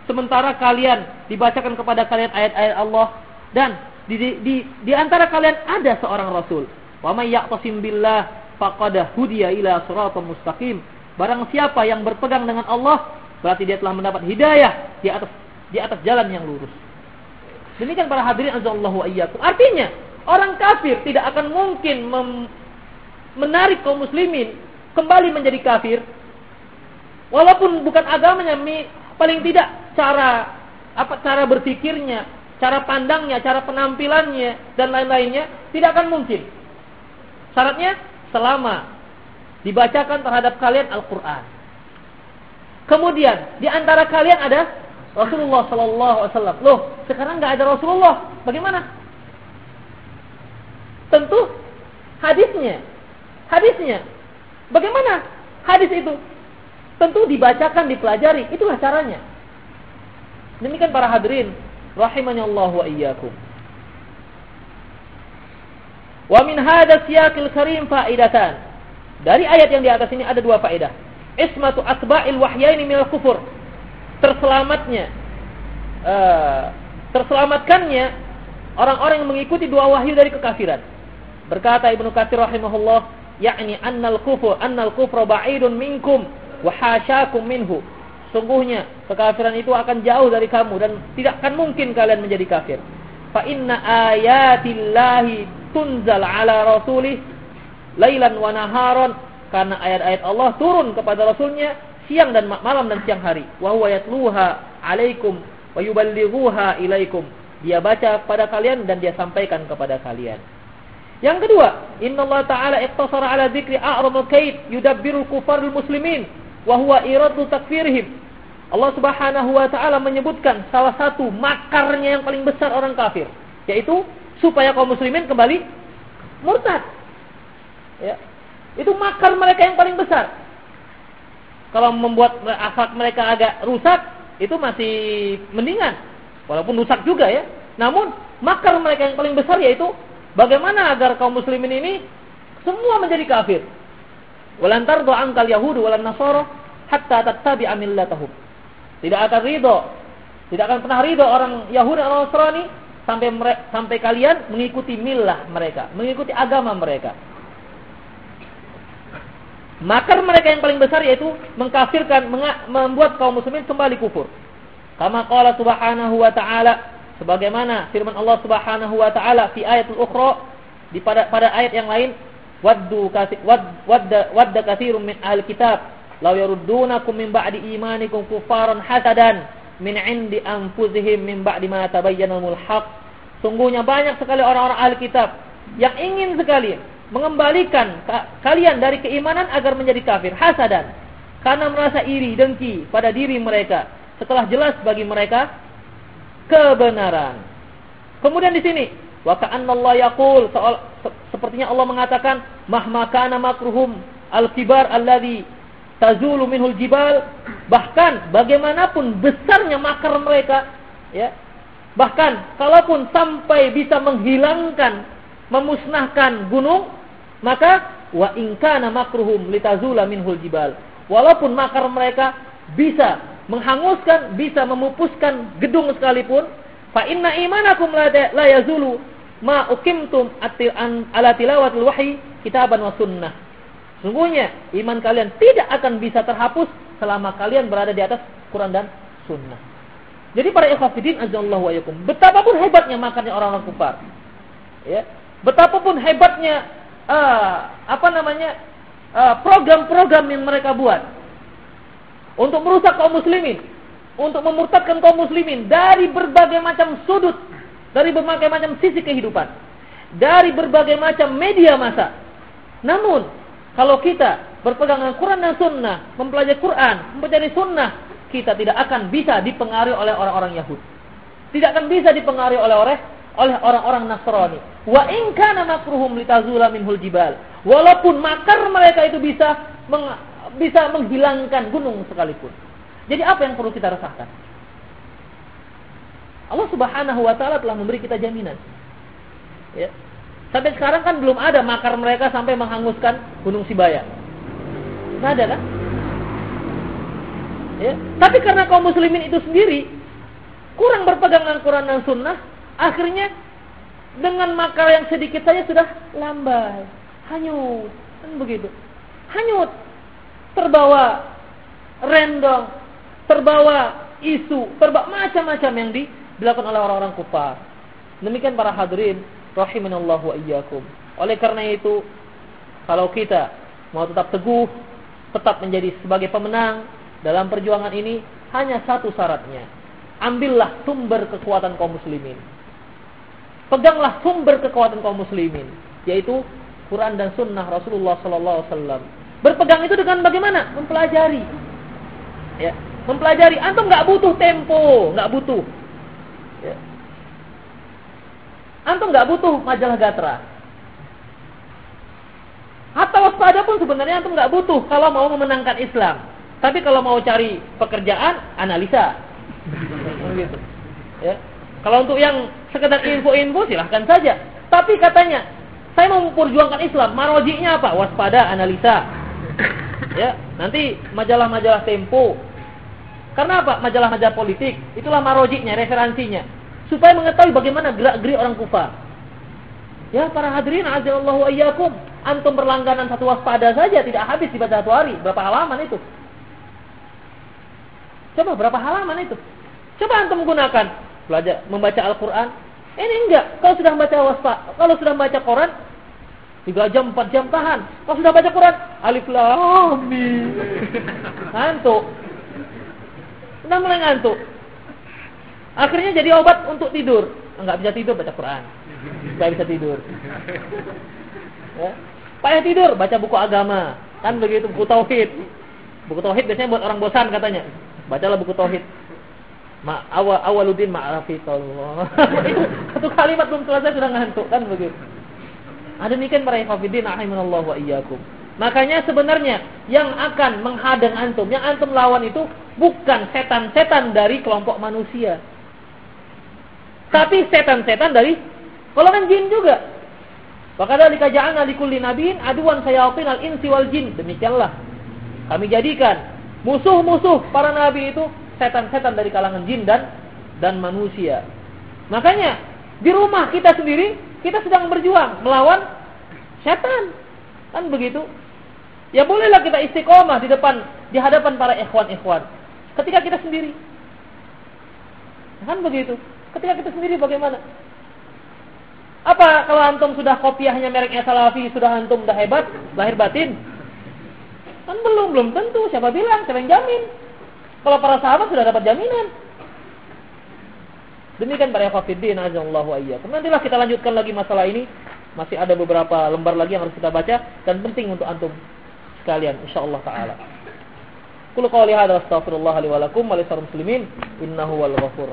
sementara kalian dibacakan kepada kalian ayat-ayat Allah dan di, di, di, di antara kalian ada seorang rasul. Wa may ya'tasim billah faqad hudiya ila siratal mustaqim. Barang siapa yang berpegang dengan Allah, berarti dia telah mendapat hidayah di atas di atas jalan yang lurus. Demikian para hadirin azallahu ayyakum. Artinya, orang kafir tidak akan mungkin menarik kaum muslimin kembali menjadi kafir walaupun bukan agamanya paling tidak cara apa cara berpikirnya, cara pandangnya, cara penampilannya dan lain-lainnya tidak akan mungkin. Syaratnya selama dibacakan terhadap kalian Al-Qur'an. Kemudian di antara kalian ada Rasulullah sallallahu alaihi wasallam. Loh, sekarang nggak ada Rasulullah. Bagaimana? Tentu hadisnya. Hadisnya. Bagaimana hadis itu? Tentu dibacakan, dipelajari. Itulah caranya. Demikian para hadirin rahimani Allah wa iyyakum. Wa min hadha siyaqil karim faidatan. Dari ayat yang di atas ini ada dua faedah. Ismatu asba'il wahyaini minal kufur. Terselamatnya uh, terselamatkannya orang-orang yang mengikuti dua wahyu dari kekafiran. Berkata Ibnu Katsir rahimahullah, yakni annal kufur annal kufra ba'idun minkum wa hasyakum minhu. Sungguhnya kekafiran itu akan jauh dari kamu dan tidak akan mungkin kalian menjadi kafir. Fa inna ayatillahi tunzal ala rasulih lailan wa naharon karena ayat-ayat Allah turun kepada rasulnya siang dan malam dan siang hari. Wa huwa yatluha alaikum wa yuballighuha ilaikum. Dia baca pada kalian dan dia sampaikan kepada kalian. Yang kedua, Inna Allah Ta'ala iqtasara ala dzikri a'ramul kaid yudabbiru kufarul muslimin wa huwa iradu takfirihim. Allah Subhanahu wa taala menyebutkan salah satu makarnya yang paling besar orang kafir, yaitu supaya kaum muslimin kembali murtad. Ya. Itu makar mereka yang paling besar. Kalau membuat akhlak mereka agak rusak, itu masih mendingan. Walaupun rusak juga ya. Namun makar mereka yang paling besar yaitu bagaimana agar kaum muslimin ini semua menjadi kafir. Walantar doang kal Yahudi walan Nasoro hatta tattabi'a millatahum. Tidak akan ridho, tidak akan pernah ridho orang Yahudi atau Nasrani sampai sampai kalian mengikuti milah mereka, mengikuti agama mereka. Makar mereka yang paling besar yaitu mengkafirkan, membuat kaum muslimin kembali kufur. Kama qala subhanahu wa ta'ala sebagaimana firman Allah Subhanahu wa taala di ayat ukhra di pada pada ayat yang lain waddu wad, wadda wadda katsirun min ahli kitab law yaruddunakum min ba'di imanikum kufaran hasadan min 'indi anfusihim min ba'di ma tabayyana al sungguhnya banyak sekali orang-orang ahli kitab yang ingin sekali mengembalikan kalian dari keimanan agar menjadi kafir hasadan karena merasa iri dengki pada diri mereka setelah jelas bagi mereka kebenaran. Kemudian di sini wa ka'anna yaqul sepertinya Allah mengatakan mahma kana makruhum al-kibar alladhi tazulu minhul jibal bahkan bagaimanapun besarnya makar mereka ya bahkan kalaupun sampai bisa menghilangkan memusnahkan gunung maka wa in kana makruhum litazula minhul jibal. Walaupun makar mereka bisa menghanguskan, bisa memupuskan gedung sekalipun, fa inna imanakum la yazulu ma ukimtum ala tilawatil wahyi kitaban wa sunnah. Sungguhnya iman kalian tidak akan bisa terhapus selama kalian berada di atas Quran dan sunnah. Jadi para ikhwatiddin azallahu wa yakum, betapapun hebatnya makannya orang-orang kufar. Ya, betapapun hebatnya uh, apa namanya uh, program-program yang mereka buat untuk merusak kaum muslimin, untuk memurtadkan kaum muslimin dari berbagai macam sudut, dari berbagai macam sisi kehidupan, dari berbagai macam media masa. Namun, kalau kita berpegang dengan Quran dan Sunnah, mempelajari Quran, mempelajari Sunnah, kita tidak akan bisa dipengaruhi oleh orang-orang Yahudi. Tidak akan bisa dipengaruhi oleh oleh oleh orang-orang Nasrani. Wa in kana makruhum litazula minhul jibal. Walaupun makar mereka itu bisa meng, bisa menghilangkan gunung sekalipun. Jadi apa yang perlu kita rasakan? Allah Subhanahu wa taala telah memberi kita jaminan. Ya. Sampai sekarang kan belum ada makar mereka sampai menghanguskan Gunung Sibaya. Tidak ada kan? Ya. Tapi karena kaum muslimin itu sendiri kurang berpegang dengan Quran dan Sunnah, Akhirnya dengan makar yang sedikit saja sudah lambai, hanyut, kan begitu. Hanyut, terbawa rendong, terbawa isu, terbawa macam-macam yang dilakukan oleh orang-orang kufar. Demikian para hadirin rahimanallahu wa iyyakum. Oleh karena itu, kalau kita mau tetap teguh, tetap menjadi sebagai pemenang dalam perjuangan ini, hanya satu syaratnya. Ambillah sumber kekuatan kaum muslimin. Peganglah sumber kekuatan kaum muslimin, yaitu Quran dan Sunnah Rasulullah Sallallahu Alaihi Wasallam. Berpegang itu dengan bagaimana? Mempelajari. Ya, mempelajari. Antum nggak butuh tempo, nggak butuh. Ya. Antum nggak butuh majalah Gatra. Hatta waspada pun sebenarnya antum nggak butuh kalau mau memenangkan Islam. Tapi kalau mau cari pekerjaan, analisa. begitu. [laughs] Ya. Kalau untuk yang sekedar info-info silahkan saja. Tapi katanya, saya mau memperjuangkan Islam, marojiknya apa? Waspada, analisa. [coughs] Ya, nanti majalah-majalah Tempo. Karena apa? Majalah-majalah politik. Itulah marojiknya, referensinya. Supaya mengetahui bagaimana gerak-gerik orang kufar. Ya, para hadirin, azallahu ayyakum. Antum berlangganan satu waspada saja, tidak habis dibaca satu hari. Berapa halaman itu? Coba berapa halaman itu? Coba antum gunakan belajar membaca Al-Qur'an. Ini enggak. Kalau sudah baca wasfa, kalau sudah baca Quran 3 jam, 4 jam tahan. Kalau sudah baca Quran, alif lam mim. [laughs] Ngantuk. Sudah mulai ngantuk. Akhirnya jadi obat untuk tidur. Enggak bisa tidur baca Quran. Enggak bisa tidur. Ya. Payah tidur baca buku agama. Kan begitu buku tauhid. Buku tauhid biasanya buat orang bosan katanya. Bacalah buku tauhid. Ma awal awaludin ma'rafikallah. [laughs] Satu kalimat belum selesai sudah ngantuk kan begitu. Ada demikian para hafidin rahimanallahu wa iyyakum. Makanya sebenarnya yang akan menghadang antum, yang antum lawan itu bukan setan-setan dari kelompok manusia. Tapi setan-setan dari golongan jin juga. Wakadhalika ja'alna likulli nabiyyin aduan sayatin al-insi wal jin. Demikianlah kami jadikan musuh-musuh para nabi itu setan-setan dari kalangan jin dan dan manusia. Makanya di rumah kita sendiri kita sedang berjuang melawan setan. Kan begitu? Ya bolehlah kita istiqomah di depan di hadapan para ikhwan-ikhwan. Ketika kita sendiri. Kan begitu? Ketika kita sendiri bagaimana? Apa kalau antum sudah kopiahnya mereknya Salafi, sudah antum sudah hebat, lahir batin? Kan belum, belum tentu. Siapa bilang? Siapa yang jamin? Kalau para sahabat sudah dapat jaminan. Demikian para yafafiddin azallahu ayyakum. Nantilah kita lanjutkan lagi masalah ini. Masih ada beberapa lembar lagi yang harus kita baca dan penting untuk antum sekalian insyaallah taala. Qul qawli hadza astaghfirullah li wa lakum wa muslimin innahu wal ghafur